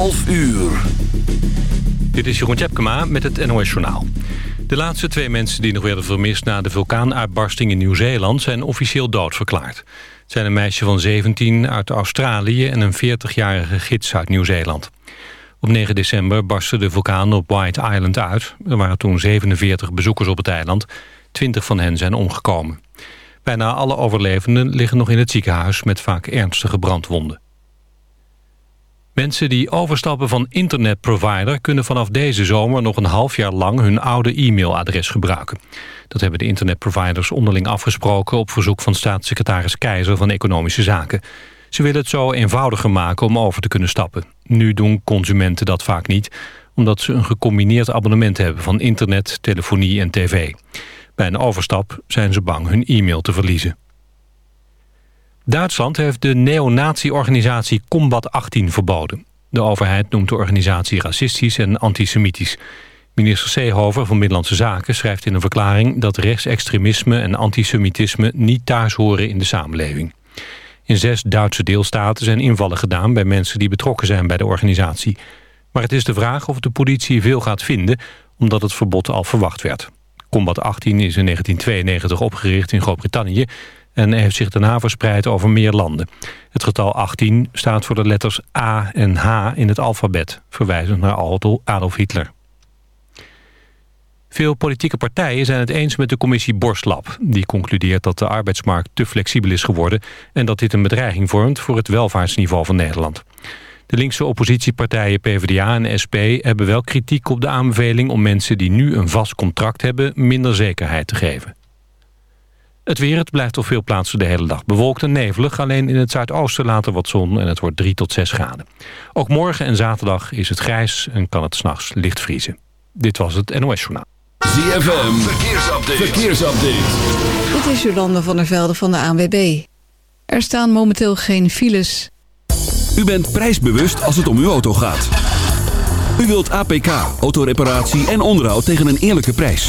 11 uur. Dit is Jeroen Tjepkema met het NOS Journaal. De laatste twee mensen die nog werden vermist na de vulkaanuitbarsting in Nieuw-Zeeland... zijn officieel doodverklaard. Het zijn een meisje van 17 uit Australië en een 40-jarige gids uit Nieuw-Zeeland. Op 9 december barstte de vulkaan op White Island uit. Er waren toen 47 bezoekers op het eiland. 20 van hen zijn omgekomen. Bijna alle overlevenden liggen nog in het ziekenhuis met vaak ernstige brandwonden. Mensen die overstappen van internetprovider... kunnen vanaf deze zomer nog een half jaar lang hun oude e-mailadres gebruiken. Dat hebben de internetproviders onderling afgesproken... op verzoek van staatssecretaris Keizer van Economische Zaken. Ze willen het zo eenvoudiger maken om over te kunnen stappen. Nu doen consumenten dat vaak niet... omdat ze een gecombineerd abonnement hebben van internet, telefonie en tv. Bij een overstap zijn ze bang hun e-mail te verliezen. Duitsland heeft de neonazi-organisatie Combat 18 verboden. De overheid noemt de organisatie racistisch en antisemitisch. Minister Seehofer van Middellandse Zaken schrijft in een verklaring... dat rechtsextremisme en antisemitisme niet thuis horen in de samenleving. In zes Duitse deelstaten zijn invallen gedaan bij mensen die betrokken zijn bij de organisatie. Maar het is de vraag of de politie veel gaat vinden, omdat het verbod al verwacht werd. Combat 18 is in 1992 opgericht in Groot-Brittannië en heeft zich daarna verspreid over meer landen. Het getal 18 staat voor de letters A en H in het alfabet, verwijzend naar Adolf Hitler. Veel politieke partijen zijn het eens met de commissie Borstlab. Die concludeert dat de arbeidsmarkt te flexibel is geworden... en dat dit een bedreiging vormt voor het welvaartsniveau van Nederland. De linkse oppositiepartijen PvdA en SP hebben wel kritiek op de aanbeveling... om mensen die nu een vast contract hebben minder zekerheid te geven. Het weer, het blijft op veel plaatsen de hele dag bewolkt en nevelig. Alleen in het zuidoosten later wat zon en het wordt 3 tot 6 graden. Ook morgen en zaterdag is het grijs en kan het s'nachts licht vriezen. Dit was het NOS Journaal. ZFM, verkeersupdate. verkeersupdate. Dit is Jolande van der Velde van de ANWB. Er staan momenteel geen files. U bent prijsbewust als het om uw auto gaat. U wilt APK, autoreparatie en onderhoud tegen een eerlijke prijs.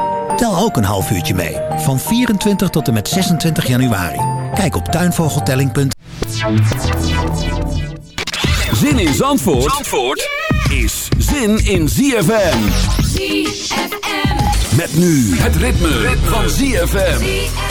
Tel ook een half uurtje mee, van 24 tot en met 26 januari. Kijk op tuinvogeltelling.nl Zin in Zandvoort, Zandvoort is zin in ZFM. ZFM. Met nu het ritme, van ZFM.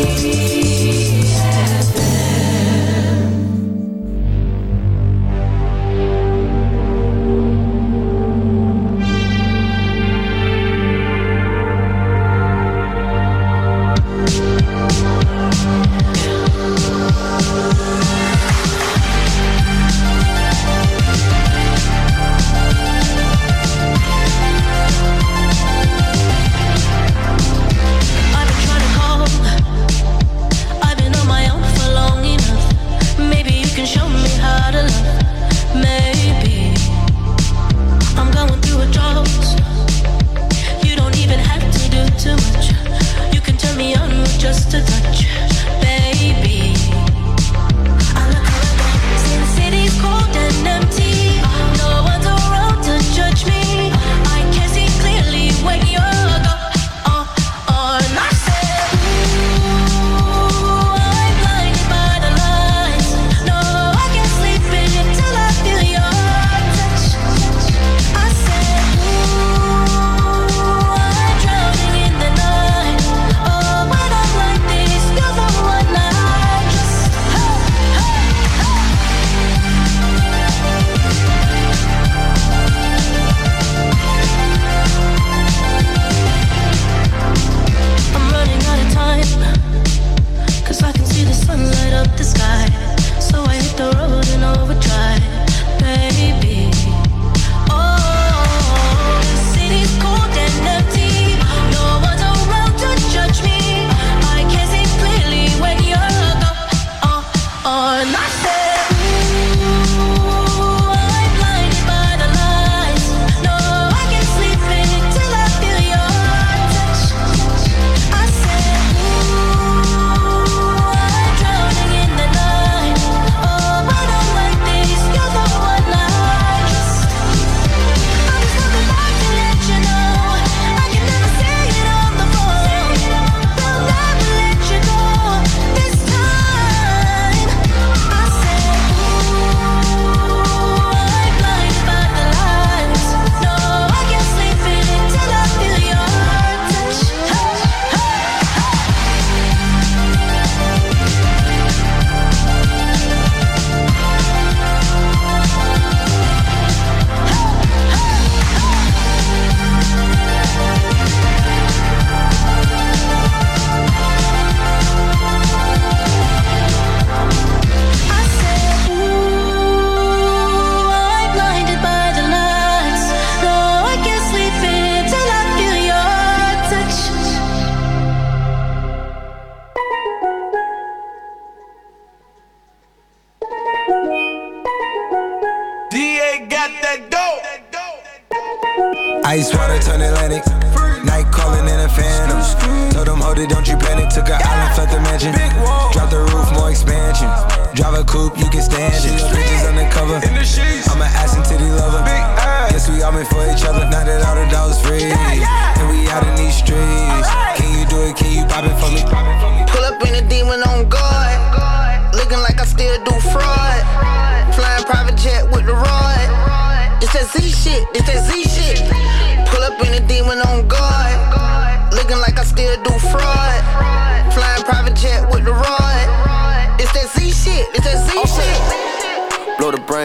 I've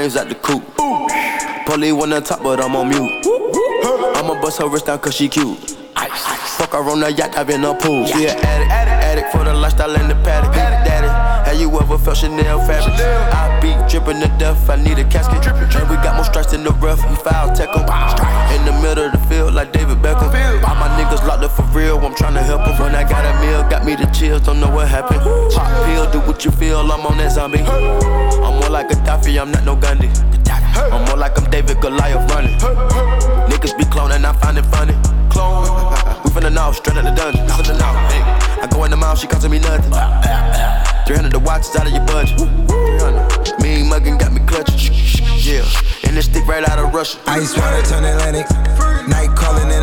shit. Blow the the coop. Polly on top, but I'm on mute. I'ma bust her wrist down cause she cute. Fuck her on the yacht, I've been a pool. She an addict, addict for the lifestyle and the paddock. Daddy, have you ever felt Chanel fabric? I be dripping to death, I need a casket. And we got more strikes in the rough, we foul tech 'em. In the middle of the field, like David Beckham. All my niggas locked up for real, I'm tryna help 'em. When I got a meal, got me the chills, don't know what happened. Pop pill, do what you feel, I'm on that zombie. I'm more like a Gaddafi, I'm not no Gandhi. I'm more like I'm David Goliath running. Niggas be cloning, I find it funny. Clone. We finna know, straight out the dungeon. I go in the mouth, she costing me nothing. 300 the watch is out of your budget. 300. Mean muggin' got me clutching. Yeah, and this stick right out of Russia. Ice water turn Atlantic. Night calling in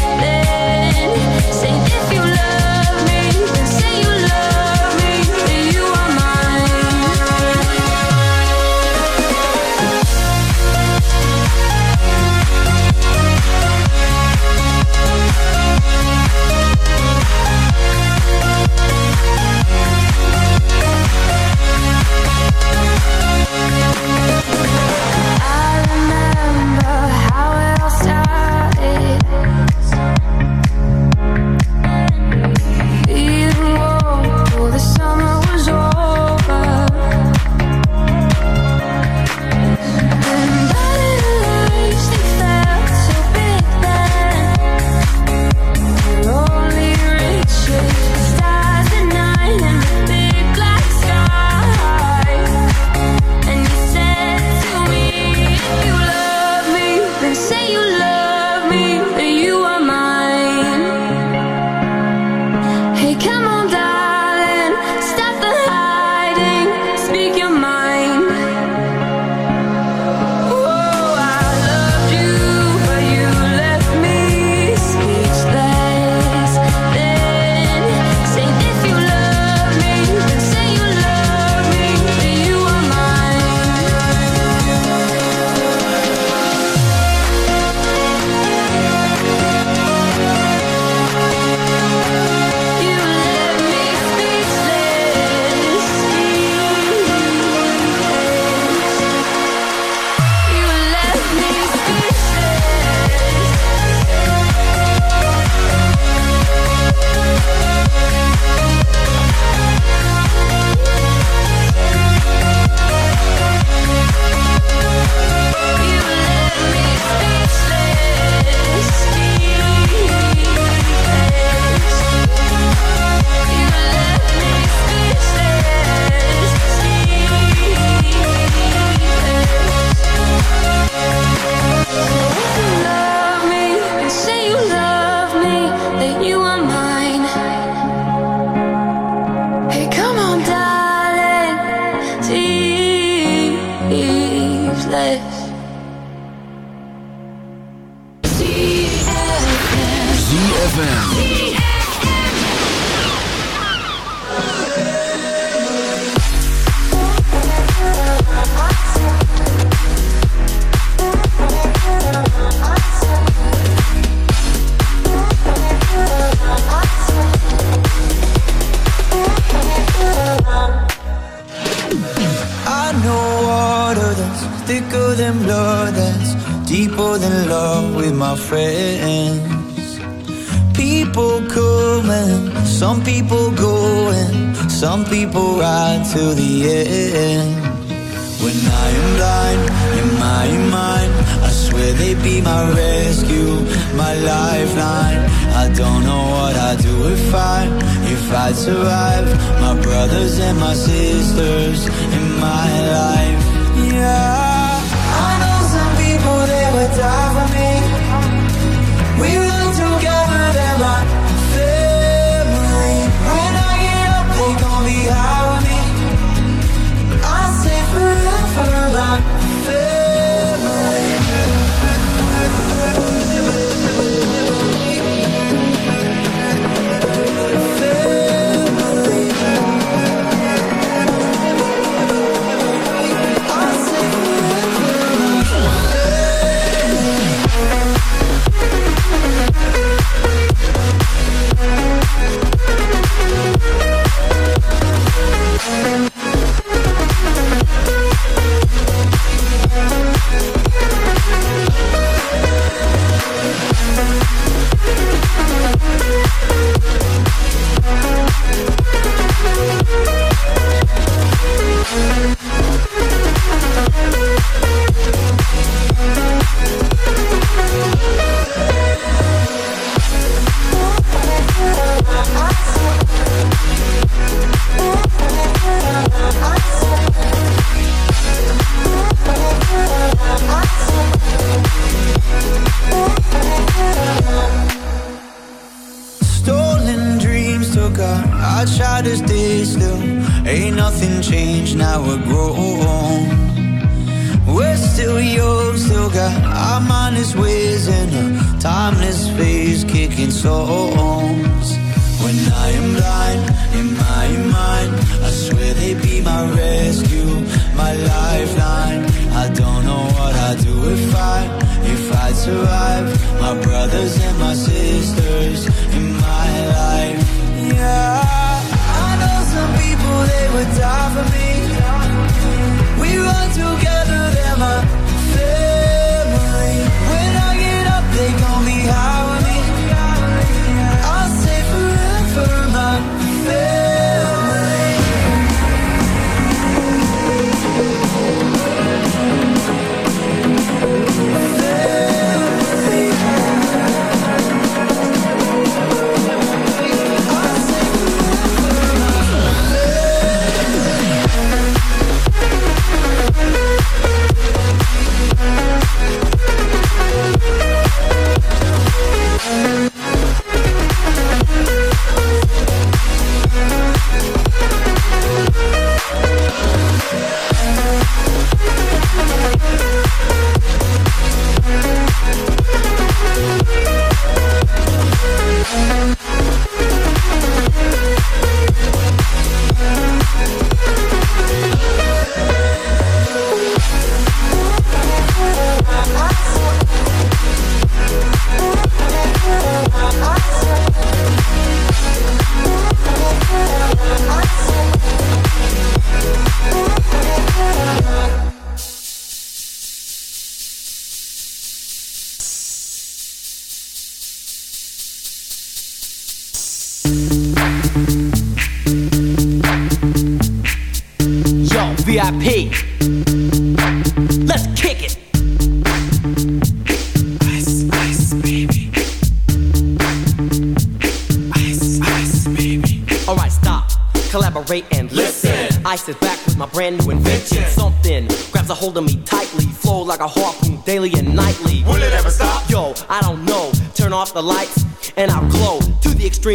Speechless.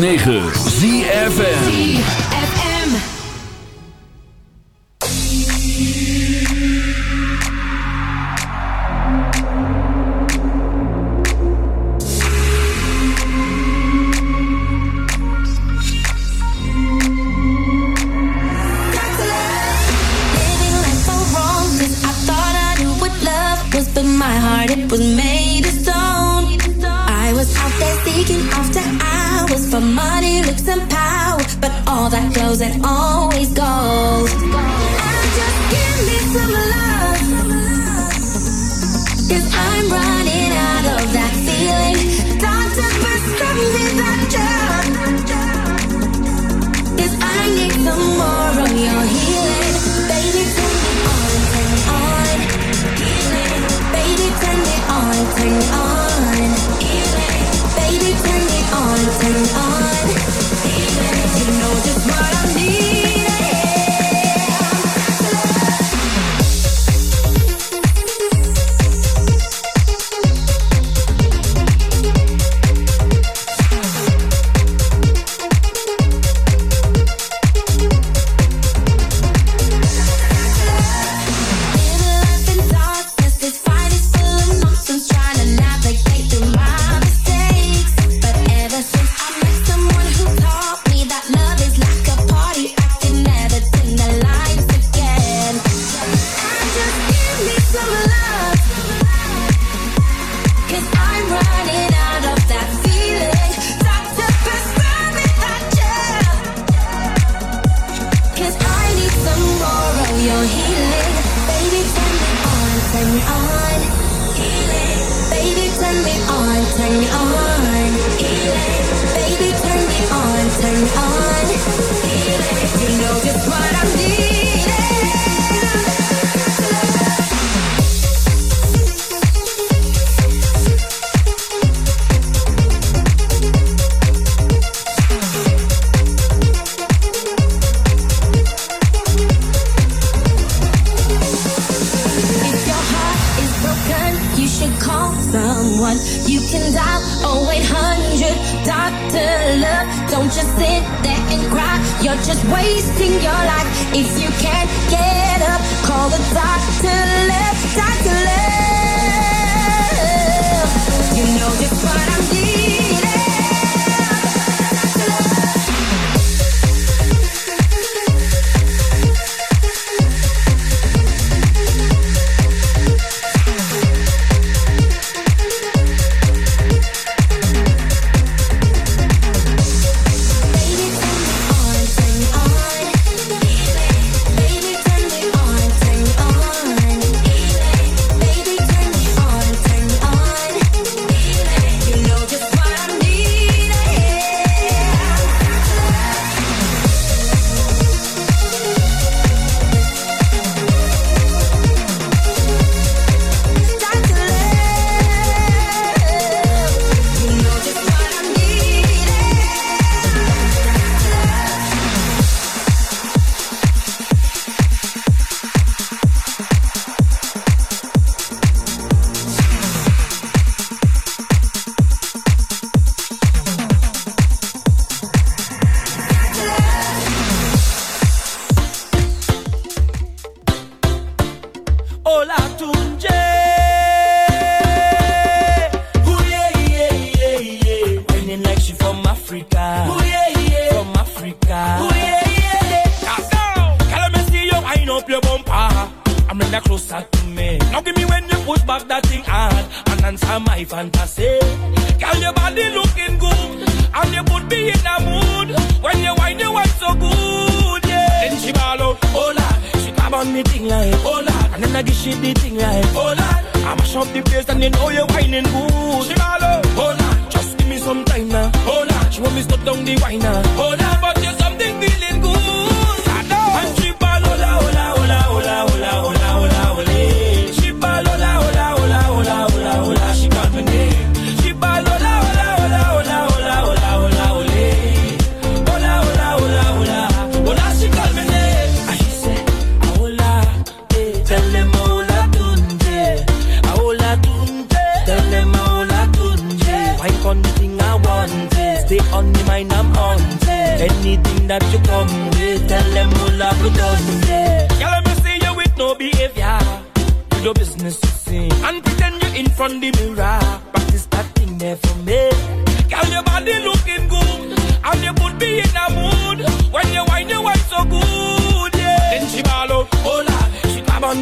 9.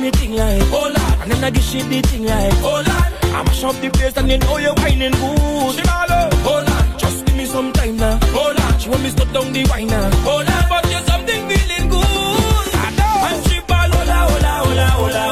On thing like, oh lord, and then I give she the thing like, oh lord. I mash up the place and you know you're whining good. She out, oh lord, just give me some time now, oh lord. She want me stop down the wine now, oh lord, but there's something feeling good. I know. And she ball, hola, hola, hola, hola, hola, hola,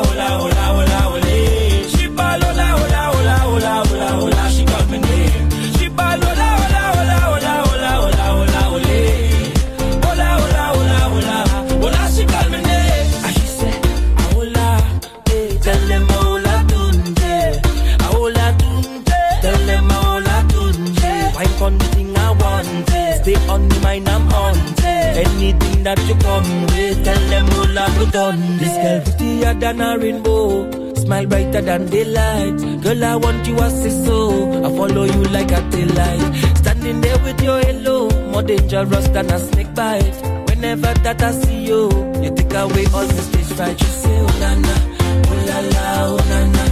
that you come with, tell them hola put on. This girl prettier than a rainbow. Smile brighter than daylight. Girl, I want you as a so. I follow you like a tail light. Standing there with your halo, more dangerous than a snake bite. Whenever that I see you, you take away all the stage fright. You say, oh na na, oh la la, oh na na,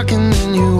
talking, then you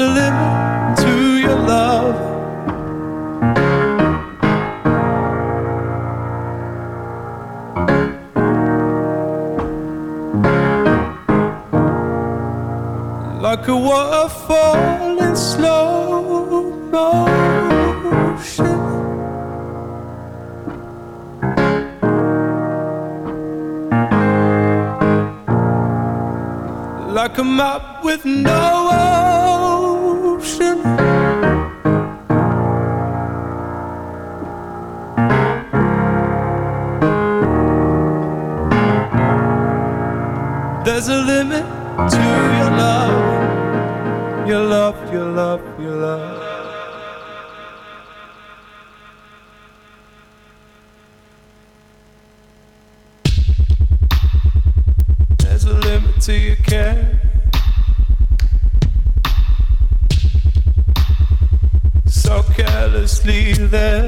a limit to your love. Like a waterfall in slow motion. Like a map with no one. There's a limit to your love, your love, your love. there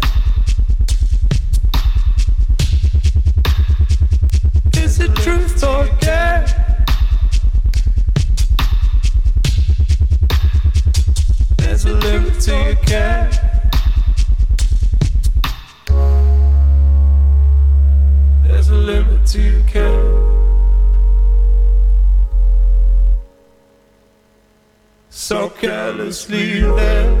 sleep there.